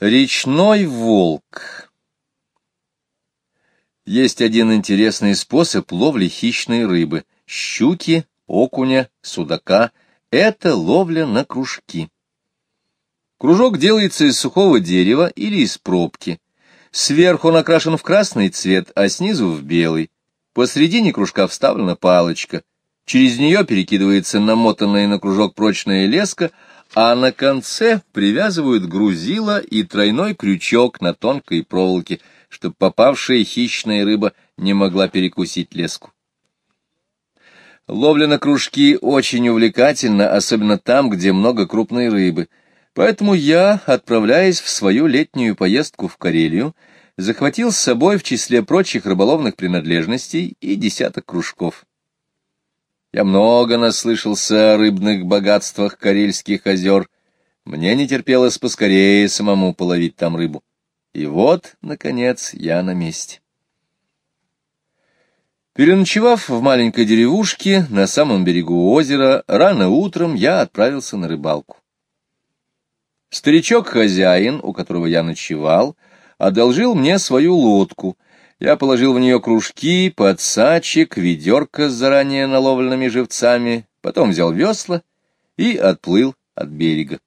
Речной волк Есть один интересный способ ловли хищной рыбы — щуки, окуня, судака — это ловля на кружки. Кружок делается из сухого дерева или из пробки. Сверху он окрашен в красный цвет, а снизу в белый. Посредине кружка вставлена палочка. Через нее перекидывается намотанная на кружок прочная леска, а на конце привязывают грузило и тройной крючок на тонкой проволоке, чтобы попавшая хищная рыба не могла перекусить леску. Ловля на кружки очень увлекательна, особенно там, где много крупной рыбы. Поэтому я, отправляясь в свою летнюю поездку в Карелию, захватил с собой в числе прочих рыболовных принадлежностей и десяток кружков. Я много наслышался о рыбных богатствах Карельских озер. Мне не терпелось поскорее самому половить там рыбу. И вот, наконец, я на месте. Переночевав в маленькой деревушке на самом берегу озера, рано утром я отправился на рыбалку. Старичок-хозяин, у которого я ночевал, одолжил мне свою лодку, я положил в нее кружки, подсачек, ведерко с заранее наловленными живцами, потом взял весла и отплыл от берега.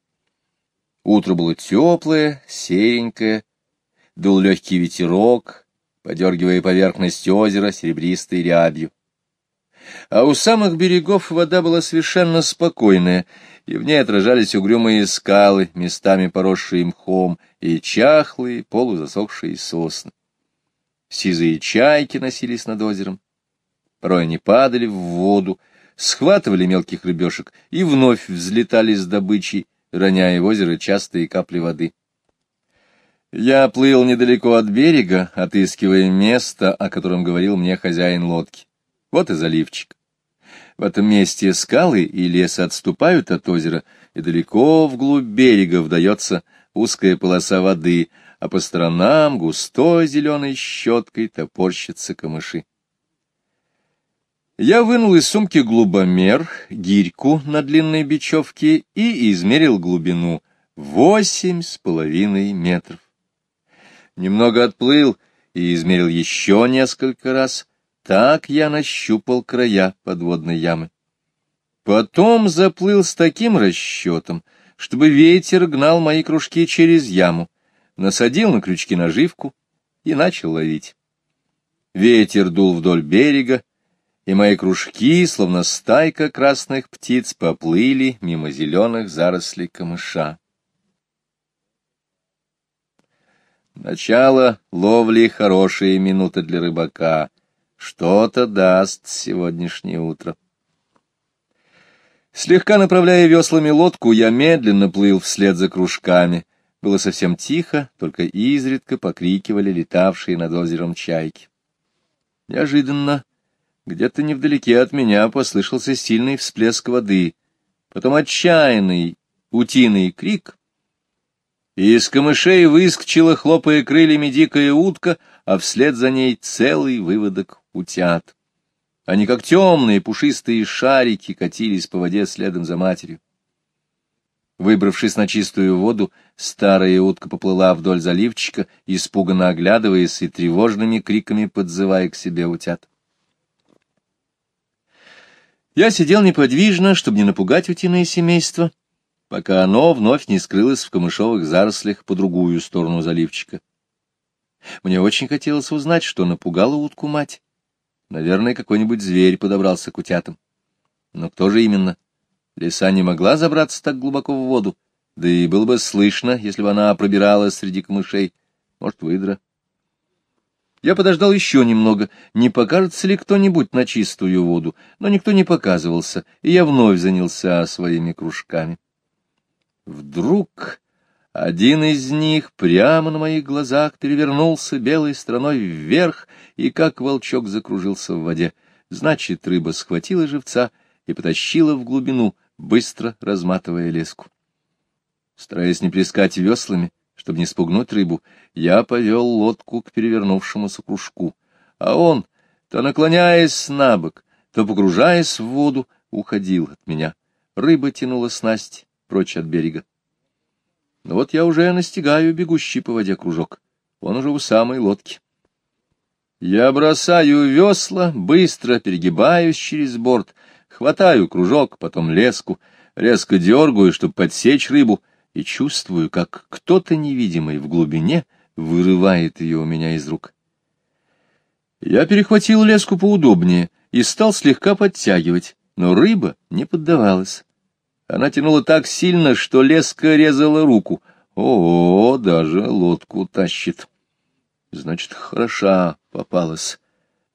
Утро было теплое, серенькое, дул легкий ветерок, подергивая поверхность озера серебристой рябью. А у самых берегов вода была совершенно спокойная, и в ней отражались угрюмые скалы, местами поросшие мхом, и чахлые, полузасохшие сосны. Сизые чайки носились над озером. Порой они падали в воду, схватывали мелких рыбешек и вновь взлетали с добычей, роняя в озеро частые капли воды. Я плыл недалеко от берега, отыскивая место, о котором говорил мне хозяин лодки. Вот и заливчик. В этом месте скалы и лес отступают от озера, и далеко вглубь берега вдается узкая полоса воды, а по сторонам густой зеленой щеткой топорщатся камыши. Я вынул из сумки глубомер, гирьку на длинной бечевке и измерил глубину — восемь с половиной метров. Немного отплыл и измерил еще несколько раз. Так я нащупал края подводной ямы. Потом заплыл с таким расчетом, чтобы ветер гнал мои кружки через яму насадил на крючки наживку и начал ловить. Ветер дул вдоль берега, и мои кружки, словно стайка красных птиц, поплыли мимо зеленых зарослей камыша. Начало ловли — хорошие минуты для рыбака. Что-то даст сегодняшнее утро. Слегка направляя веслами лодку, я медленно плыл вслед за кружками — было совсем тихо, только изредка покрикивали летавшие над озером чайки. Неожиданно, где-то невдалеке от меня послышался сильный всплеск воды, потом отчаянный утиный крик, и из камышей выскочила, хлопая крыльями, дикая утка, а вслед за ней целый выводок утят. Они, как темные пушистые шарики, катились по воде следом за матерью. Выбравшись на чистую воду, старая утка поплыла вдоль заливчика, испуганно оглядываясь и тревожными криками подзывая к себе утят. Я сидел неподвижно, чтобы не напугать утиное семейство, пока оно вновь не скрылось в камышовых зарослях по другую сторону заливчика. Мне очень хотелось узнать, что напугало утку мать. Наверное, какой-нибудь зверь подобрался к утятам. Но кто же именно? — Лиса не могла забраться так глубоко в воду, да и было бы слышно, если бы она пробиралась среди камышей. Может, выдра. Я подождал еще немного, не покажется ли кто-нибудь на чистую воду, но никто не показывался, и я вновь занялся своими кружками. Вдруг один из них прямо на моих глазах перевернулся белой стороной вверх и, как волчок, закружился в воде. Значит, рыба схватила живца и потащила в глубину, быстро разматывая леску. Стараясь не плескать веслами, чтобы не спугнуть рыбу, я повел лодку к перевернувшемуся кружку, а он, то наклоняясь на бок, то погружаясь в воду, уходил от меня. Рыба тянула снасть прочь от берега. Но вот я уже настигаю бегущий по воде кружок. Он уже у самой лодки. Я бросаю весла, быстро перегибаюсь через борт, хватаю кружок, потом леску, резко дергаю, чтобы подсечь рыбу, и чувствую, как кто-то невидимый в глубине вырывает ее у меня из рук. Я перехватил леску поудобнее и стал слегка подтягивать, но рыба не поддавалась. Она тянула так сильно, что леска резала руку. О, даже лодку тащит. Значит, хороша попалась.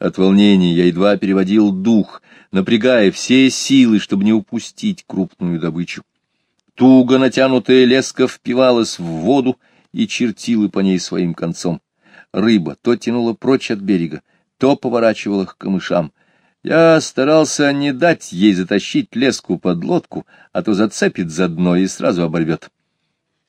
От волнения я едва переводил дух, напрягая все силы, чтобы не упустить крупную добычу. Туго натянутая леска впивалась в воду и чертила по ней своим концом. Рыба то тянула прочь от берега, то поворачивала к камышам. Я старался не дать ей затащить леску под лодку, а то зацепит за дно и сразу оборвет.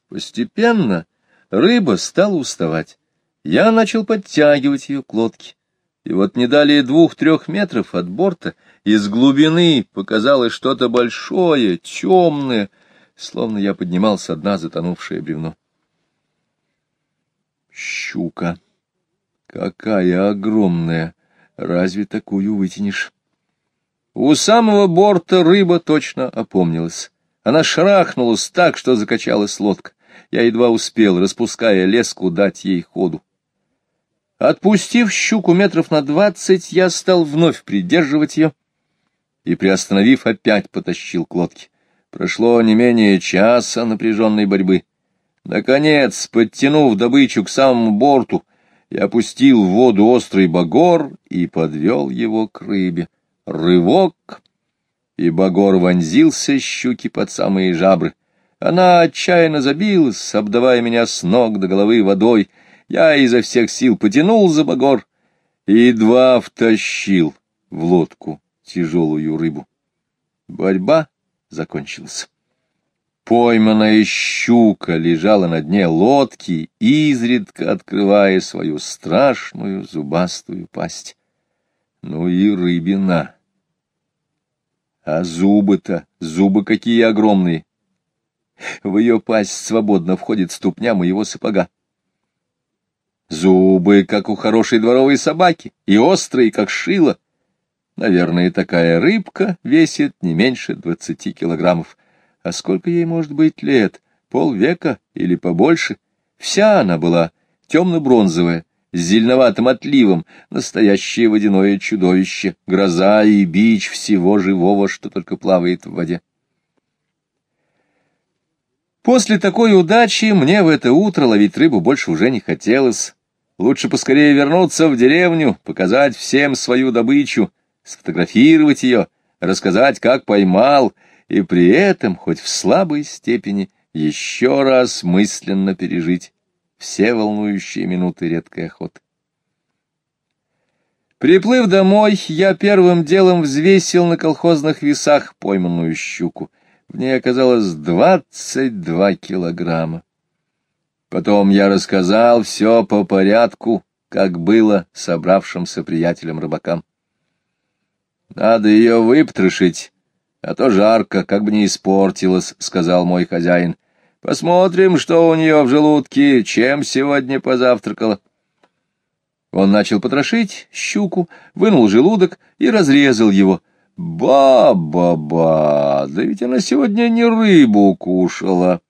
Постепенно рыба стала уставать. Я начал подтягивать ее к лодке. И вот не далее двух-трех метров от борта из глубины показалось что-то большое, темное, словно я поднимал со дна затонувшее бревно. Щука! Какая огромная! Разве такую вытянешь? У самого борта рыба точно опомнилась. Она шарахнулась так, что закачалась лодка. Я едва успел, распуская леску, дать ей ходу. Отпустив щуку метров на двадцать, я стал вновь придерживать ее и, приостановив, опять потащил к лодке. Прошло не менее часа напряженной борьбы. Наконец, подтянув добычу к самому борту, я опустил в воду острый багор и подвел его к рыбе. Рывок, и багор вонзился щуки под самые жабры. Она отчаянно забилась, обдавая меня с ног до головы водой — я изо всех сил потянул за багор и едва втащил в лодку тяжелую рыбу. Борьба закончилась. Пойманная щука лежала на дне лодки, изредка открывая свою страшную зубастую пасть. Ну и рыбина. А зубы-то, зубы какие огромные! В ее пасть свободно входит ступня моего сапога. Зубы, как у хорошей дворовой собаки, и острые, как шило. Наверное, такая рыбка весит не меньше двадцати килограммов. А сколько ей может быть лет? Полвека или побольше? Вся она была темно-бронзовая, с зеленоватым отливом, настоящее водяное чудовище, гроза и бич всего живого, что только плавает в воде. После такой удачи мне в это утро ловить рыбу больше уже не хотелось. Лучше поскорее вернуться в деревню, показать всем свою добычу, сфотографировать ее, рассказать, как поймал, и при этом, хоть в слабой степени, еще раз мысленно пережить все волнующие минуты редкой охоты. Приплыв домой, я первым делом взвесил на колхозных весах пойманную щуку. В ней оказалось двадцать два килограмма. Потом я рассказал все по порядку, как было собравшимся приятелям-рыбакам. «Надо ее выпотрошить, а то жарко, как бы не испортилось», — сказал мой хозяин. «Посмотрим, что у нее в желудке, чем сегодня позавтракала». Он начал потрошить щуку, вынул желудок и разрезал его. «Ба-ба-ба! Да ведь она сегодня не рыбу кушала!»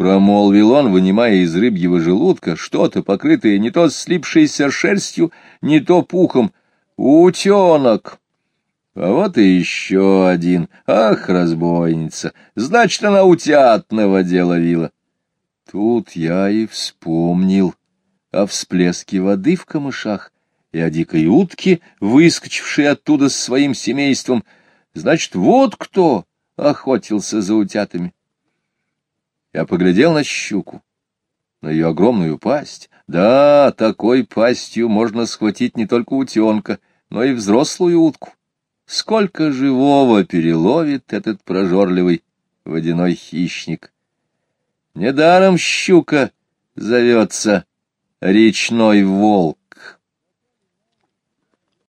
Промолвил он, вынимая из рыбьего желудка что-то, покрытое не то слипшейся шерстью, не то пухом. «Утенок!» А вот и еще один. Ах, разбойница! Значит, она утят на воде. Тут я и вспомнил о всплеске воды в камышах и о дикой утке, выскочившей оттуда с своим семейством. Значит, вот кто охотился за утятами. Я поглядел на щуку, на ее огромную пасть. Да, такой пастью можно схватить не только утенка, но и взрослую утку. Сколько живого переловит этот прожорливый водяной хищник. Недаром щука зовется речной волк.